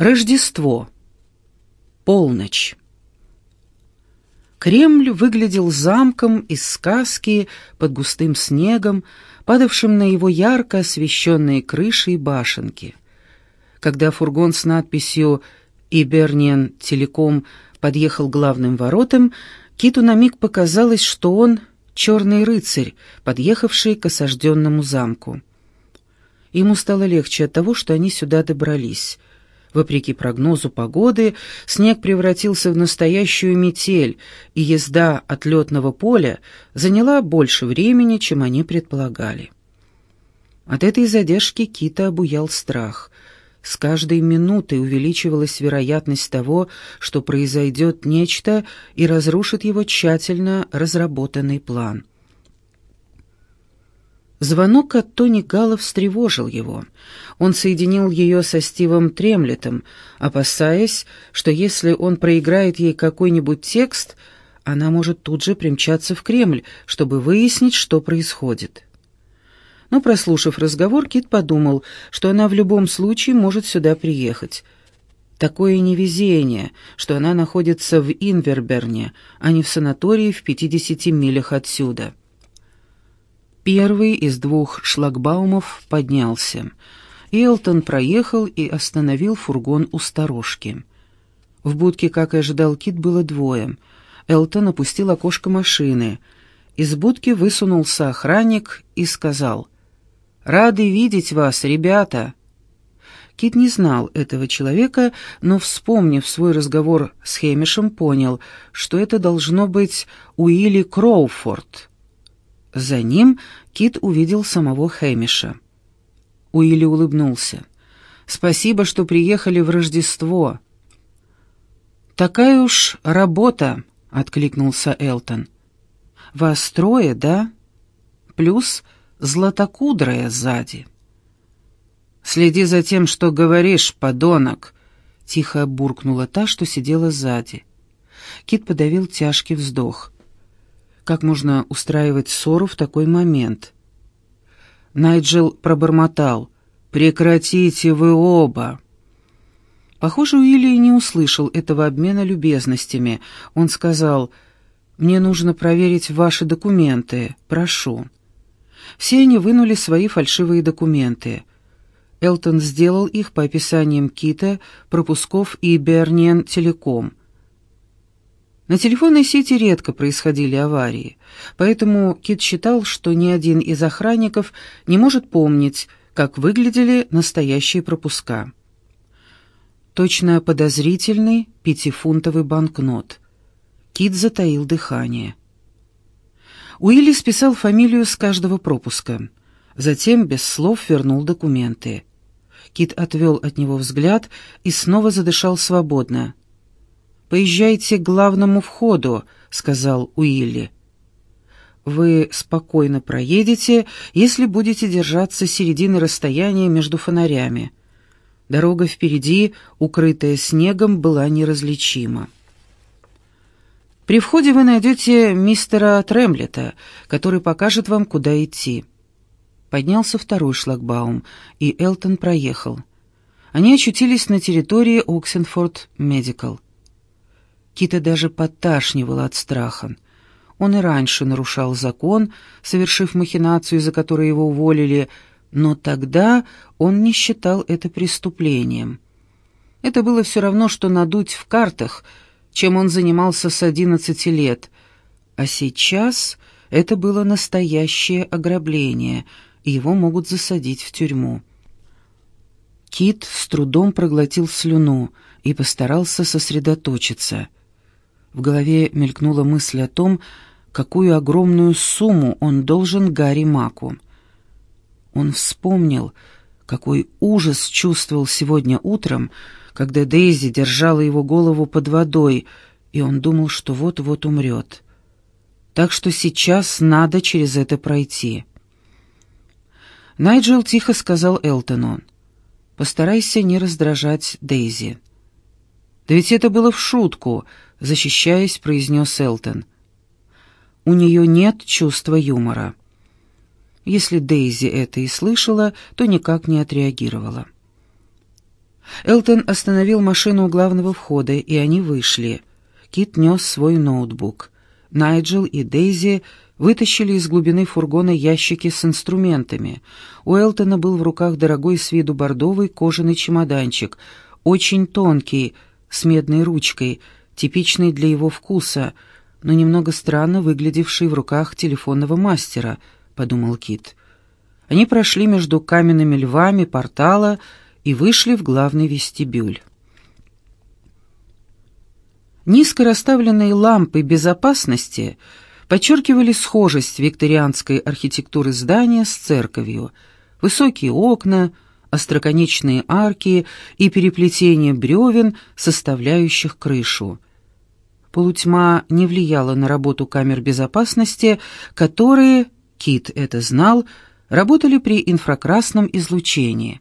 Рождество. Полночь. Кремль выглядел замком из сказки под густым снегом, падавшим на его ярко освещенные крыши и башенки. Когда фургон с надписью «Иберниен Телеком» подъехал к главным воротам, Киту на миг показалось, что он — черный рыцарь, подъехавший к осажденному замку. Ему стало легче от того, что они сюда добрались — Вопреки прогнозу погоды, снег превратился в настоящую метель, и езда от летного поля заняла больше времени, чем они предполагали. От этой задержки Кита обуял страх. С каждой минутой увеличивалась вероятность того, что произойдет нечто и разрушит его тщательно разработанный план. Звонок от Тони Гала встревожил его. Он соединил ее со Стивом Тремлетом, опасаясь, что если он проиграет ей какой-нибудь текст, она может тут же примчаться в Кремль, чтобы выяснить, что происходит. Но, прослушав разговор, Кит подумал, что она в любом случае может сюда приехать. Такое невезение, что она находится в Инверберне, а не в санатории в 50 милях отсюда. Первый из двух шлагбаумов поднялся. Элтон проехал и остановил фургон у сторожки. В будке, как и ожидал Кит, было двое. Элтон опустил окошко машины. Из будки высунулся охранник и сказал «Рады видеть вас, ребята!» Кит не знал этого человека, но, вспомнив свой разговор с Хемишем, понял, что это должно быть Уилли Кроуфорд — за ним Кит увидел самого Хэмиша. Уилли улыбнулся. «Спасибо, что приехали в Рождество». «Такая уж работа», — откликнулся Элтон. «Вас трое, да? Плюс златокудрая сзади». «Следи за тем, что говоришь, подонок», — тихо буркнула та, что сидела сзади. Кит подавил тяжкий вздох. Как можно устраивать ссору в такой момент? Найджел пробормотал. «Прекратите вы оба!» Похоже, Уилли не услышал этого обмена любезностями. Он сказал, «Мне нужно проверить ваши документы. Прошу». Все они вынули свои фальшивые документы. Элтон сделал их по описаниям Кита, пропусков и Берниен Телеком. На телефонной сети редко происходили аварии, поэтому Кит считал, что ни один из охранников не может помнить, как выглядели настоящие пропуска. Точно подозрительный пятифунтовый банкнот. Кит затаил дыхание. Уилли списал фамилию с каждого пропуска. Затем без слов вернул документы. Кит отвел от него взгляд и снова задышал свободно. «Поезжайте к главному входу», — сказал Уилли. «Вы спокойно проедете, если будете держаться середины расстояния между фонарями». Дорога впереди, укрытая снегом, была неразличима. При входе вы найдете мистера Тремлета, который покажет вам, куда идти. Поднялся второй шлагбаум, и Элтон проехал. Они очутились на территории Оксенфорд Медикал. Кита даже подташнивала от страха. Он и раньше нарушал закон, совершив махинацию, за которой его уволили, но тогда он не считал это преступлением. Это было все равно, что надуть в картах, чем он занимался с одиннадцати лет. А сейчас это было настоящее ограбление, и его могут засадить в тюрьму. Кит с трудом проглотил слюну и постарался сосредоточиться — в голове мелькнула мысль о том, какую огромную сумму он должен Гарри Маку. Он вспомнил, какой ужас чувствовал сегодня утром, когда Дейзи держала его голову под водой, и он думал, что вот-вот умрет. Так что сейчас надо через это пройти. Найджел тихо сказал Элтону, «Постарайся не раздражать Дейзи». «Да ведь это было в шутку», — защищаясь, произнес Элтон. «У нее нет чувства юмора». Если Дейзи это и слышала, то никак не отреагировала. Элтон остановил машину у главного входа, и они вышли. Кит нес свой ноутбук. Найджел и Дейзи вытащили из глубины фургона ящики с инструментами. У Элтона был в руках дорогой с виду бордовый кожаный чемоданчик, очень тонкий, с медной ручкой, типичный для его вкуса, но немного странно выглядевший в руках телефонного мастера, подумал Кит. Они прошли между каменными львами портала и вышли в главный вестибюль. Низко расставленные лампы безопасности подчеркивали схожесть викторианской архитектуры здания с церковью. Высокие окна, остроконечные арки и переплетение бревен, составляющих крышу. Полутьма не влияла на работу камер безопасности, которые, Кит это знал, работали при инфракрасном излучении.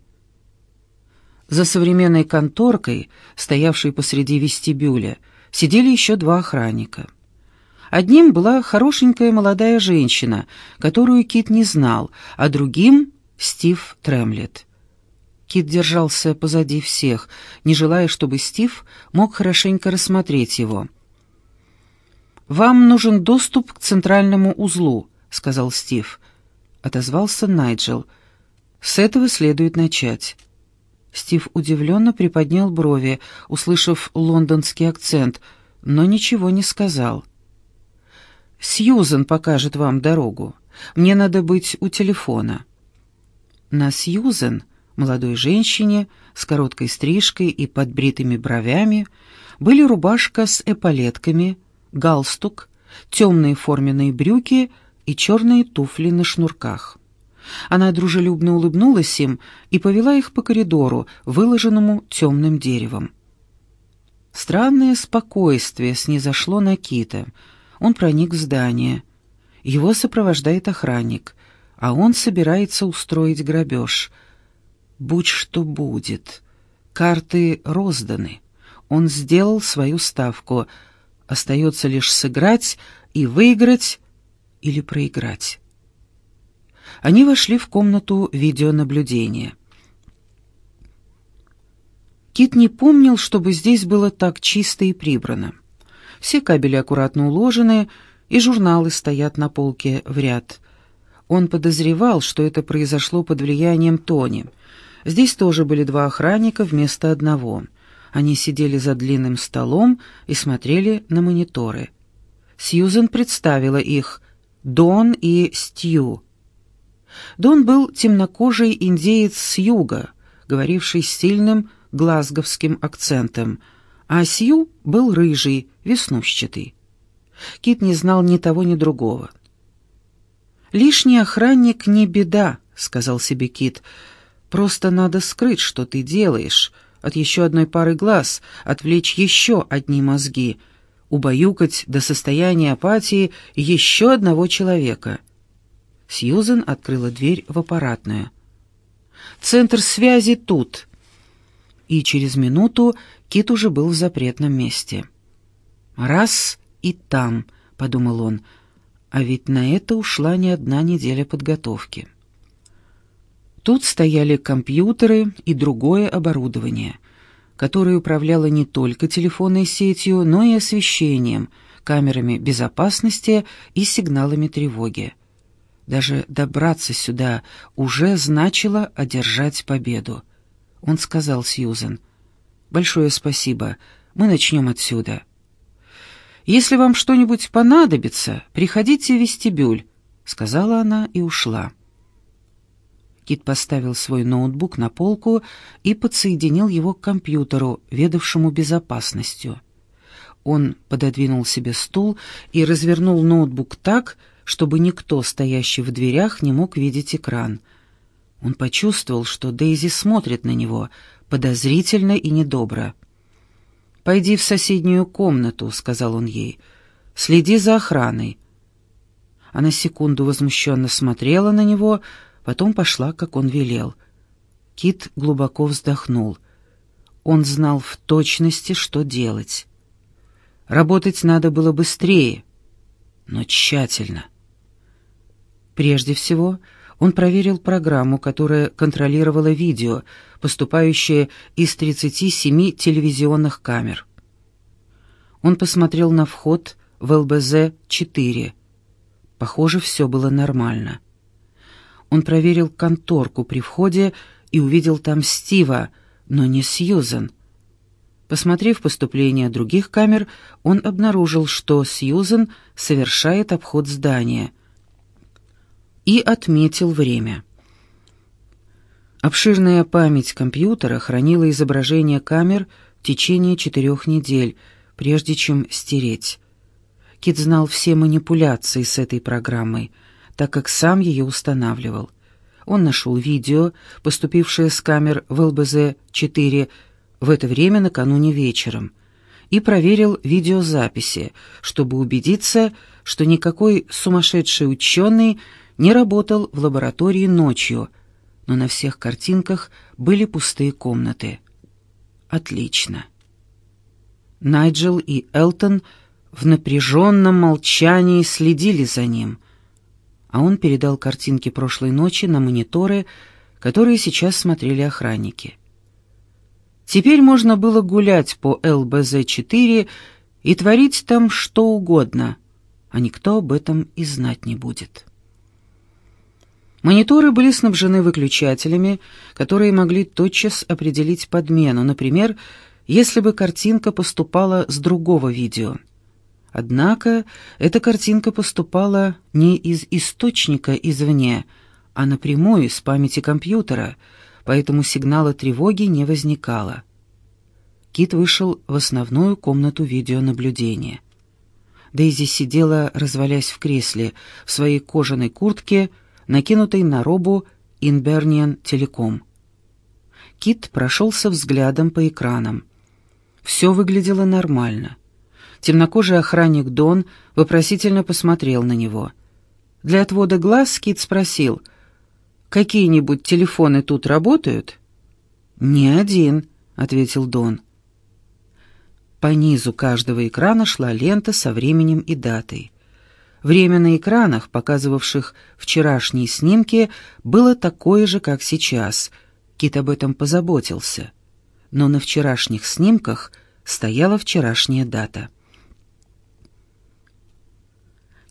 За современной конторкой, стоявшей посреди вестибюля, сидели еще два охранника. Одним была хорошенькая молодая женщина, которую Кит не знал, а другим — Стив Тремлет. Кит держался позади всех, не желая, чтобы Стив мог хорошенько рассмотреть его. «Вам нужен доступ к центральному узлу», — сказал Стив. Отозвался Найджел. «С этого следует начать». Стив удивленно приподнял брови, услышав лондонский акцент, но ничего не сказал. «Сьюзен покажет вам дорогу. Мне надо быть у телефона». На Сьюзен, молодой женщине, с короткой стрижкой и подбритыми бровями, были рубашка с эполетками, галстук, темные форменные брюки и черные туфли на шнурках. Она дружелюбно улыбнулась им и повела их по коридору, выложенному темным деревом. Странное спокойствие снизошло на Кита. Он проник в здание. Его сопровождает охранник, а он собирается устроить грабеж. Будь что будет. Карты розданы. Он сделал свою ставку. Остается лишь сыграть и выиграть или проиграть. Они вошли в комнату видеонаблюдения. Кит не помнил, чтобы здесь было так чисто и прибрано. Все кабели аккуратно уложены, и журналы стоят на полке в ряд. Он подозревал, что это произошло под влиянием Тони. Здесь тоже были два охранника вместо одного. Они сидели за длинным столом и смотрели на мониторы. Сьюзен представила их — Дон и Стью. Дон был темнокожий индеец с юга, говоривший с сильным глазговским акцентом, а Сью был рыжий, веснушчатый. Кит не знал ни того, ни другого. «Лишний охранник не беда», — сказал себе Кит. «Просто надо скрыть, что ты делаешь, от еще одной пары глаз, отвлечь еще одни мозги, убаюкать до состояния апатии еще одного человека». Сьюзен открыла дверь в аппаратную. «Центр связи тут!» И через минуту Кит уже был в запретном месте. «Раз и там», — подумал он, — «а ведь на это ушла не одна неделя подготовки». Тут стояли компьютеры и другое оборудование, которое управляло не только телефонной сетью, но и освещением, камерами безопасности и сигналами тревоги. Даже добраться сюда уже значило одержать победу. Он сказал Сьюзен, «Большое спасибо, мы начнем отсюда». «Если вам что-нибудь понадобится, приходите в вестибюль», — сказала она и ушла. Кит поставил свой ноутбук на полку и подсоединил его к компьютеру, ведавшему безопасностью. Он пододвинул себе стул и развернул ноутбук так, чтобы никто, стоящий в дверях, не мог видеть экран. Он почувствовал, что Дейзи смотрит на него, подозрительно и недобро. «Пойди в соседнюю комнату», — сказал он ей. «Следи за охраной». Она секунду возмущенно смотрела на него, потом пошла, как он велел. Кит глубоко вздохнул. Он знал в точности, что делать. Работать надо было быстрее, но тщательно — Прежде всего, Он проверил программу, которая контролировала видео, поступающее из 37 телевизионных камер. Он посмотрел на вход в ЛБЗ-4. Похоже, все было нормально. Он проверил конторку при входе и увидел там Стива, но не Сьюзен. Посмотрев поступление других камер, он обнаружил, что Сьюзен совершает обход здания — и отметил время. Обширная память компьютера хранила изображение камер в течение четырех недель, прежде чем стереть. Кит знал все манипуляции с этой программой, так как сам ее устанавливал. Он нашел видео, поступившее с камер в ЛБЗ-4 в это время накануне вечером, и проверил видеозаписи, чтобы убедиться, что никакой сумасшедший ученый не работал в лаборатории ночью, но на всех картинках были пустые комнаты. Отлично. Найджел и Элтон в напряженном молчании следили за ним, а он передал картинки прошлой ночи на мониторы, которые сейчас смотрели охранники. Теперь можно было гулять по ЛБЗ-4 и творить там что угодно, а никто об этом и знать не будет. Мониторы были снабжены выключателями, которые могли тотчас определить подмену, например, если бы картинка поступала с другого видео. Однако эта картинка поступала не из источника извне, а напрямую из памяти компьютера, поэтому сигнала тревоги не возникало. Кит вышел в основную комнату видеонаблюдения. Дейзи сидела, развалясь в кресле, в своей кожаной куртке, накинутой на робу Инберниан Телеком. Кит прошелся взглядом по экранам. Все выглядело нормально. Темнокожий охранник Дон вопросительно посмотрел на него. Для отвода глаз Кит спросил, «Какие-нибудь телефоны тут работают?» «Ни один», — ответил Дон. По низу каждого экрана шла лента со временем и датой. Время на экранах, показывавших вчерашние снимки, было такое же, как сейчас. Кит об этом позаботился. Но на вчерашних снимках стояла вчерашняя дата.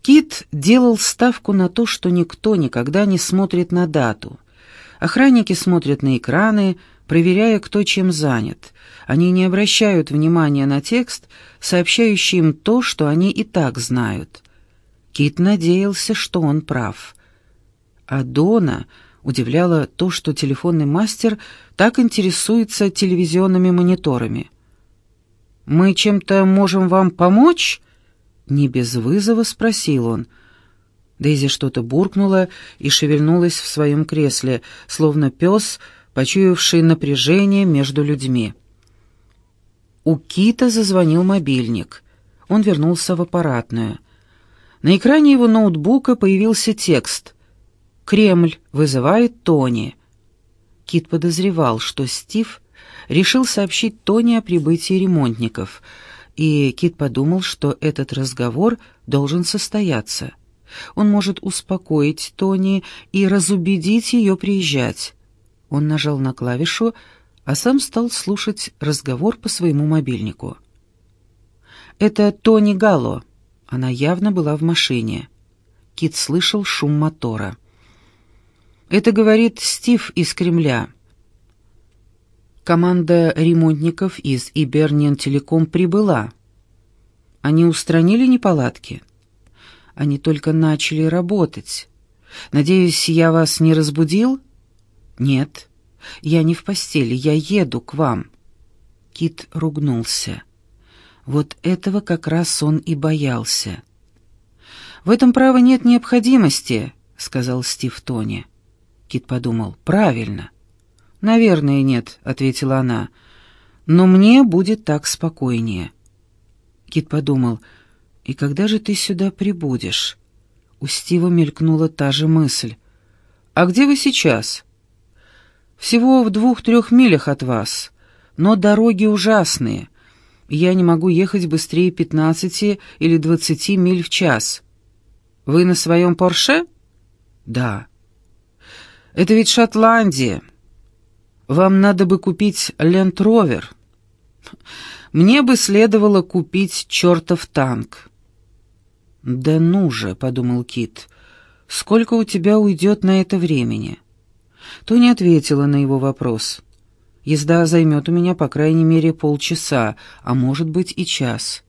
Кит делал ставку на то, что никто никогда не смотрит на дату. Охранники смотрят на экраны, проверяя, кто чем занят. Они не обращают внимания на текст, сообщающий им то, что они и так знают. Кит надеялся, что он прав. А Дона удивляло то, что телефонный мастер так интересуется телевизионными мониторами. «Мы чем-то можем вам помочь?» Не без вызова спросил он. Дейзи что-то буркнула и шевельнулась в своем кресле, словно пес, почуявший напряжение между людьми. У Кита зазвонил мобильник. Он вернулся в аппаратную. На экране его ноутбука появился текст «Кремль вызывает Тони». Кит подозревал, что Стив решил сообщить Тони о прибытии ремонтников, и Кит подумал, что этот разговор должен состояться. Он может успокоить Тони и разубедить ее приезжать. Он нажал на клавишу, а сам стал слушать разговор по своему мобильнику. «Это Тони Галло», она явно была в машине. Кит слышал шум мотора. «Это говорит Стив из Кремля». Команда ремонтников из Иберниан Телеком прибыла. Они устранили неполадки. Они только начали работать. Надеюсь, я вас не разбудил? Нет. Я не в постели, я еду к вам. Кит ругнулся. Вот этого как раз он и боялся. «В этом, право, нет необходимости», — сказал Стив Тони. Кит подумал, «Правильно». «Наверное, нет», — ответила она. «Но мне будет так спокойнее». Кит подумал, «И когда же ты сюда прибудешь?» У Стива мелькнула та же мысль. «А где вы сейчас?» «Всего в двух-трех милях от вас, но дороги ужасные. Я не могу ехать быстрее пятнадцати или двадцати миль в час. Вы на своем Порше? Да. Это ведь Шотландия. Вам надо бы купить Ленд-Ровер. Мне бы следовало купить чертов танк». «Да ну же», — подумал Кит, — «сколько у тебя уйдет на это времени?» Тони ответила на его вопрос. «Езда займет у меня по крайней мере полчаса, а может быть и час».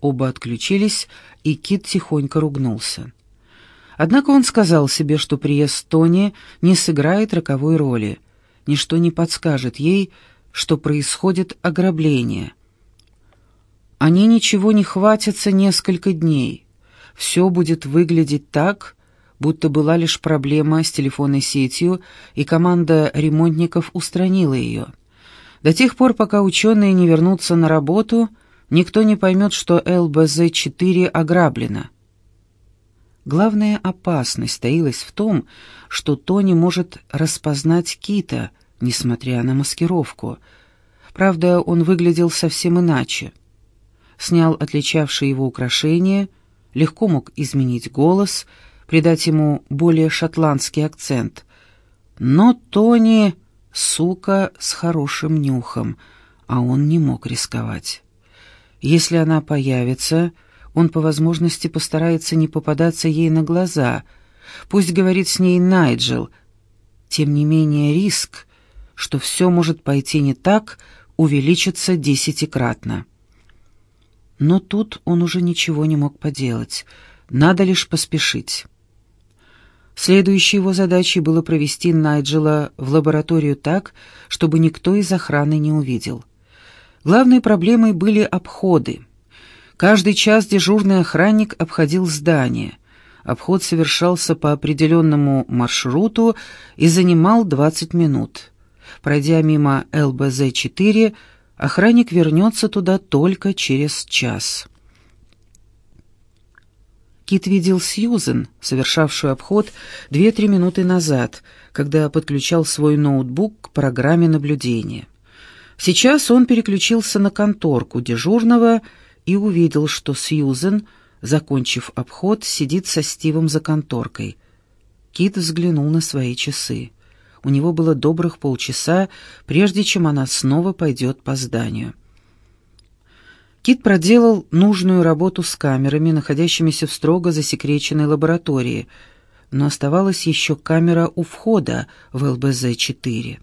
Оба отключились, и Кит тихонько ругнулся. Однако он сказал себе, что приезд Тони не сыграет роковой роли. Ничто не подскажет ей, что происходит ограбление. Они ничего не хватятся несколько дней. Все будет выглядеть так, будто была лишь проблема с телефонной сетью, и команда ремонтников устранила ее. До тех пор, пока ученые не вернутся на работу, никто не поймет, что ЛБЗ-4 ограблено. Главная опасность таилась в том, что Тони может распознать Кита, несмотря на маскировку. Правда, он выглядел совсем иначе. Снял отличавшие его украшения, легко мог изменить голос, придать ему более шотландский акцент. Но Тони — сука с хорошим нюхом, а он не мог рисковать. Если она появится, он по возможности постарается не попадаться ей на глаза. Пусть говорит с ней Найджел. Тем не менее риск, что все может пойти не так, увеличится десятикратно. Но тут он уже ничего не мог поделать. Надо лишь поспешить. Следующей его задачей было провести Найджела в лабораторию так, чтобы никто из охраны не увидел. Главной проблемой были обходы. Каждый час дежурный охранник обходил здание. Обход совершался по определенному маршруту и занимал 20 минут. Пройдя мимо ЛБЗ-4, охранник вернется туда только через час. Кит видел Сьюзен, совершавшую обход две-три минуты назад, когда подключал свой ноутбук к программе наблюдения. Сейчас он переключился на конторку дежурного и увидел, что Сьюзен, закончив обход, сидит со Стивом за конторкой. Кит взглянул на свои часы. У него было добрых полчаса, прежде чем она снова пойдет по зданию. Кит проделал нужную работу с камерами, находящимися в строго засекреченной лаборатории, но оставалась еще камера у входа в ЛБЗ-4.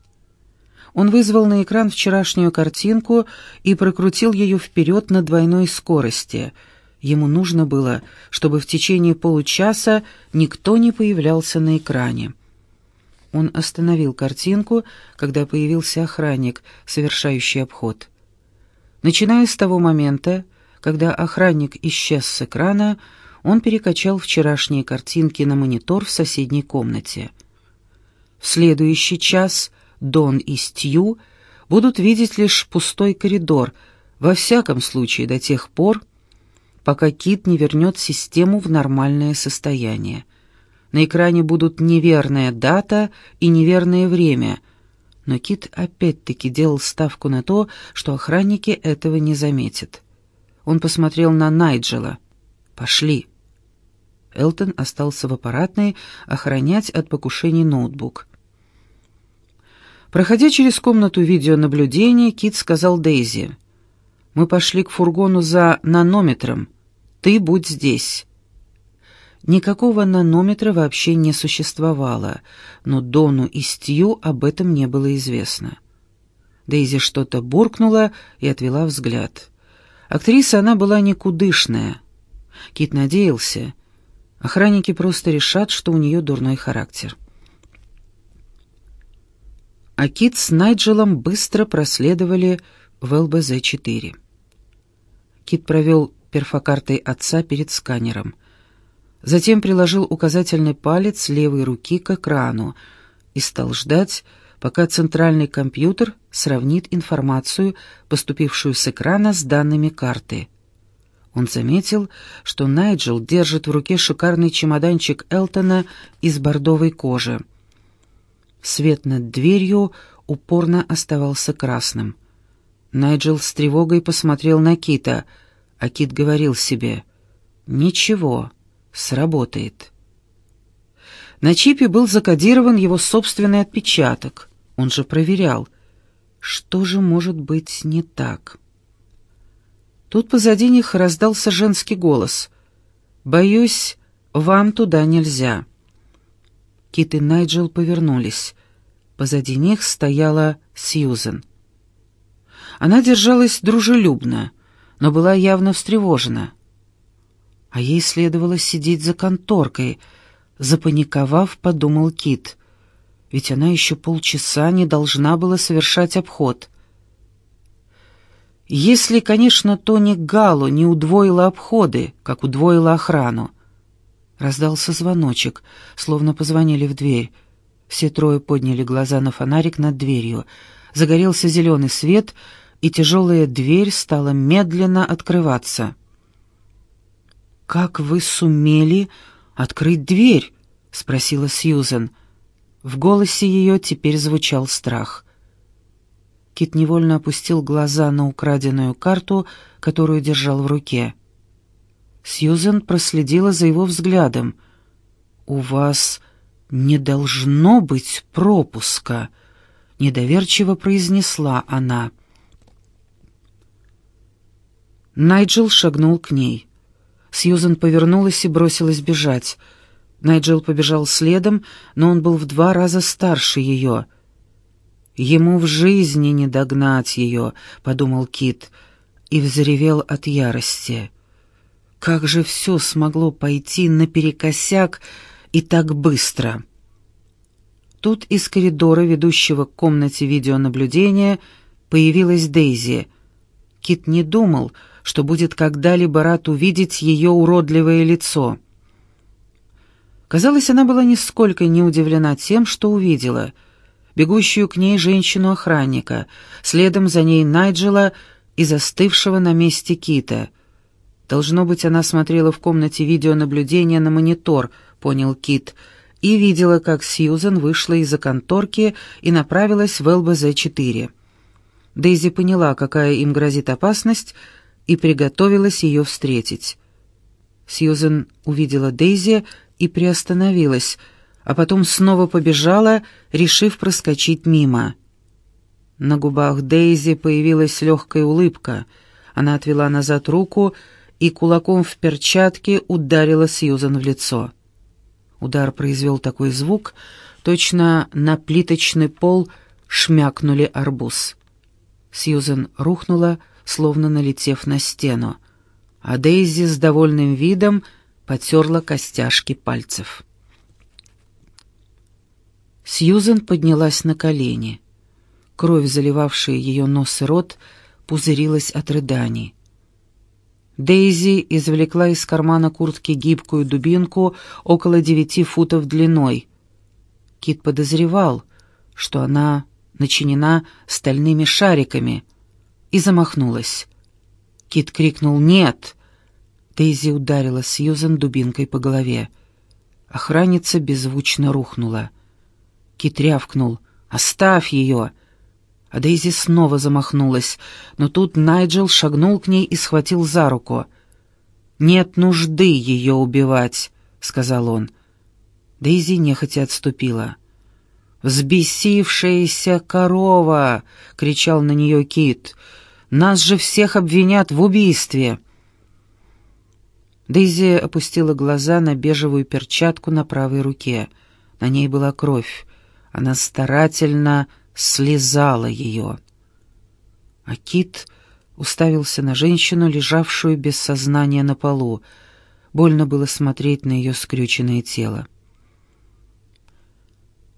Он вызвал на экран вчерашнюю картинку и прокрутил ее вперед на двойной скорости. Ему нужно было, чтобы в течение получаса никто не появлялся на экране. Он остановил картинку, когда появился охранник, совершающий обход. Начиная с того момента, когда охранник исчез с экрана, он перекачал вчерашние картинки на монитор в соседней комнате. В следующий час Дон и Стью будут видеть лишь пустой коридор, во всяком случае до тех пор, пока Кит не вернет систему в нормальное состояние. На экране будут неверная дата и неверное время, но Кит опять-таки делал ставку на то, что охранники этого не заметят. Он посмотрел на Найджела. «Пошли». Элтон остался в аппаратной охранять от покушений ноутбук. Проходя через комнату видеонаблюдения, Кит сказал Дейзи, «Мы пошли к фургону за нанометром. Ты будь здесь». Никакого нанометра вообще не существовало, но Дону и Стью об этом не было известно. Дейзи что-то буркнула и отвела взгляд. Актриса она была никудышная. Кит надеялся. Охранники просто решат, что у нее дурной характер а Кит с Найджелом быстро проследовали в ЛБЗ-4. Кит провел перфокартой отца перед сканером. Затем приложил указательный палец левой руки к экрану и стал ждать, пока центральный компьютер сравнит информацию, поступившую с экрана с данными карты. Он заметил, что Найджел держит в руке шикарный чемоданчик Элтона из бордовой кожи. Свет над дверью упорно оставался красным. Найджел с тревогой посмотрел на Кита, а Кит говорил себе «Ничего, сработает». На чипе был закодирован его собственный отпечаток. Он же проверял. Что же может быть не так? Тут позади них раздался женский голос. «Боюсь, вам туда нельзя». Кит и Найджел повернулись. Позади них стояла Сьюзен. Она держалась дружелюбно, но была явно встревожена. А ей следовало сидеть за конторкой, запаниковав, подумал Кит. Ведь она еще полчаса не должна была совершать обход. Если, конечно, Тони Галло не удвоила обходы, как удвоила охрану. Раздался звоночек, словно позвонили в дверь. Все трое подняли глаза на фонарик над дверью. Загорелся зеленый свет, и тяжелая дверь стала медленно открываться. «Как вы сумели открыть дверь?» — спросила Сьюзен. В голосе ее теперь звучал страх — Кит невольно опустил глаза на украденную карту, которую держал в руке. Сьюзен проследила за его взглядом. «У вас не должно быть пропуска», — недоверчиво произнесла она. Найджел шагнул к ней. Сьюзен повернулась и бросилась бежать. Найджел побежал следом, но он был в два раза старше ее — Ему в жизни не догнать ее, — подумал Кит, и взревел от ярости. Как же все смогло пойти наперекосяк и так быстро? Тут из коридора, ведущего к комнате видеонаблюдения, появилась Дейзи. Кит не думал, что будет когда-либо рад увидеть ее уродливое лицо. Казалось, она была нисколько не удивлена тем, что увидела — бегущую к ней женщину-охранника, следом за ней Найджела и застывшего на месте Кита. Должно быть, она смотрела в комнате видеонаблюдения на монитор, понял Кит, и видела, как Сьюзен вышла из-за конторки и направилась в ЛБЗ-4. Дейзи поняла, какая им грозит опасность, и приготовилась ее встретить. Сьюзен увидела Дейзи и приостановилась — а потом снова побежала, решив проскочить мимо. На губах Дейзи появилась легкая улыбка. Она отвела назад руку и кулаком в перчатке ударила Сьюзан в лицо. Удар произвел такой звук, точно на плиточный пол шмякнули арбуз. Сьюзен рухнула, словно налетев на стену, а Дейзи с довольным видом потерла костяшки пальцев. Сьюзен поднялась на колени. Кровь, заливавшая ее нос и рот, пузырилась от рыданий. Дейзи извлекла из кармана куртки гибкую дубинку около девяти футов длиной. Кит подозревал, что она начинена стальными шариками, и замахнулась. Кит крикнул «Нет!». Дейзи ударила Сьюзен дубинкой по голове. Охранница беззвучно рухнула. Кит рявкнул. «Оставь ее!» А Дейзи снова замахнулась, но тут Найджел шагнул к ней и схватил за руку. «Нет нужды ее убивать», — сказал он. Дейзи нехотя отступила. «Взбесившаяся корова!» — кричал на нее Кит. «Нас же всех обвинят в убийстве!» Дейзи опустила глаза на бежевую перчатку на правой руке. На ней была кровь. Она старательно слезала ее. А Кит уставился на женщину, лежавшую без сознания на полу. Больно было смотреть на ее скрюченное тело.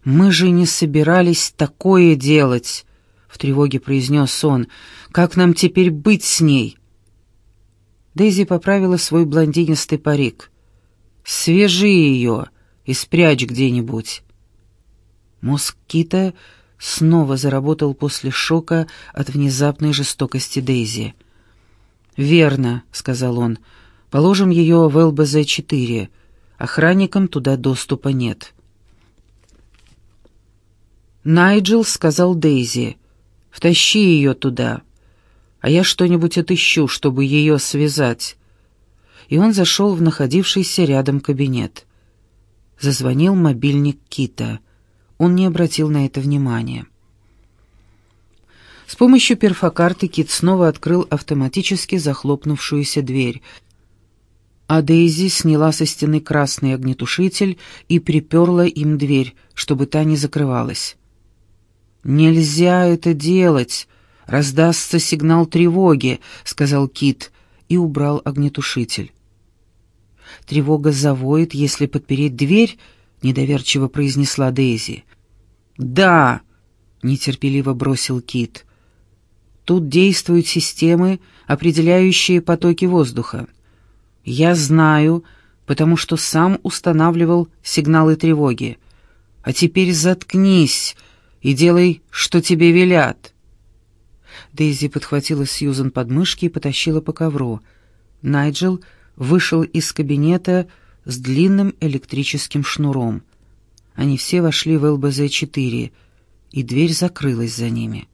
«Мы же не собирались такое делать!» — в тревоге произнес он. «Как нам теперь быть с ней?» Дейзи поправила свой блондинистый парик. «Свяжи ее и спрячь где-нибудь». Мозг Кита снова заработал после шока от внезапной жестокости Дейзи. «Верно», — сказал он, — «положим ее в ЛБЗ-4. Охранникам туда доступа нет». Найджел сказал Дейзи, «Втащи ее туда, а я что-нибудь отыщу, чтобы ее связать». И он зашел в находившийся рядом кабинет. Зазвонил мобильник Кита. Он не обратил на это внимания. С помощью перфокарты Кит снова открыл автоматически захлопнувшуюся дверь, а Дейзи сняла со стены красный огнетушитель и приперла им дверь, чтобы та не закрывалась. «Нельзя это делать! Раздастся сигнал тревоги», — сказал Кит и убрал огнетушитель. «Тревога завоет, если подпереть дверь», — недоверчиво произнесла Дейзи. «Да», — нетерпеливо бросил Кит. «Тут действуют системы, определяющие потоки воздуха. Я знаю, потому что сам устанавливал сигналы тревоги. А теперь заткнись и делай, что тебе велят». Дейзи подхватила Сьюзан под мышки и потащила по ковру. Найджел вышел из кабинета с длинным электрическим шнуром. Они все вошли в ЛБЗ-4, и дверь закрылась за ними.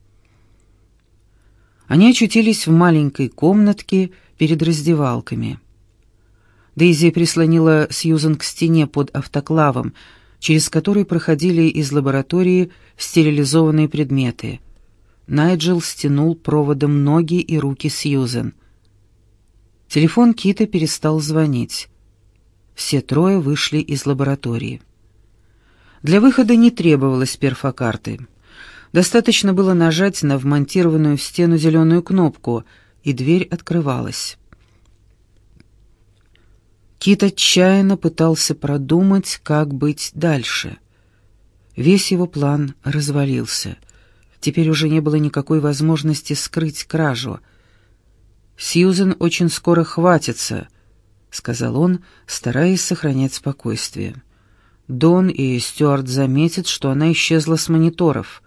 Они очутились в маленькой комнатке перед раздевалками. Дейзи прислонила Сьюзан к стене под автоклавом, через который проходили из лаборатории стерилизованные предметы. Найджел стянул проводом ноги и руки Сьюзен. Телефон Кита перестал звонить. Все трое вышли из лаборатории. Для выхода не требовалось перфокарты. Достаточно было нажать на вмонтированную в стену зеленую кнопку, и дверь открывалась. Кит отчаянно пытался продумать, как быть дальше. Весь его план развалился. Теперь уже не было никакой возможности скрыть кражу. «Сьюзен очень скоро хватится», — сказал он, стараясь сохранять спокойствие. Дон и Стюарт заметят, что она исчезла с мониторов.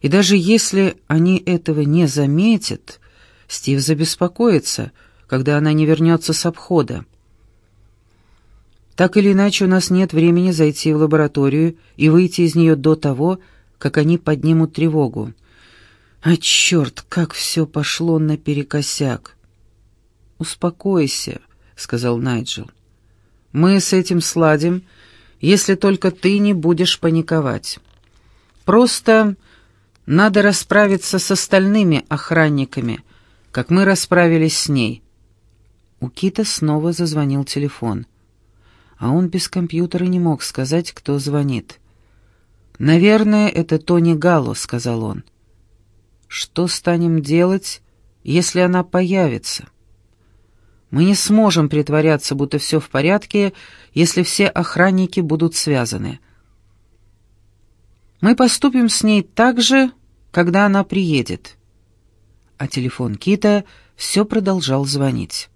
И даже если они этого не заметят, Стив забеспокоится, когда она не вернется с обхода. Так или иначе, у нас нет времени зайти в лабораторию и выйти из нее до того, как они поднимут тревогу. А черт, как все пошло наперекосяк! «Успокойся», — сказал Найджел. «Мы с этим сладим, если только ты не будешь паниковать. Просто надо расправиться с остальными охранниками, как мы расправились с ней». У Кита снова зазвонил телефон а он без компьютера не мог сказать, кто звонит. «Наверное, это Тони Галло», — сказал он. «Что станем делать, если она появится?» «Мы не сможем притворяться, будто все в порядке, если все охранники будут связаны. Мы поступим с ней так же, когда она приедет». А телефон Кита все продолжал звонить.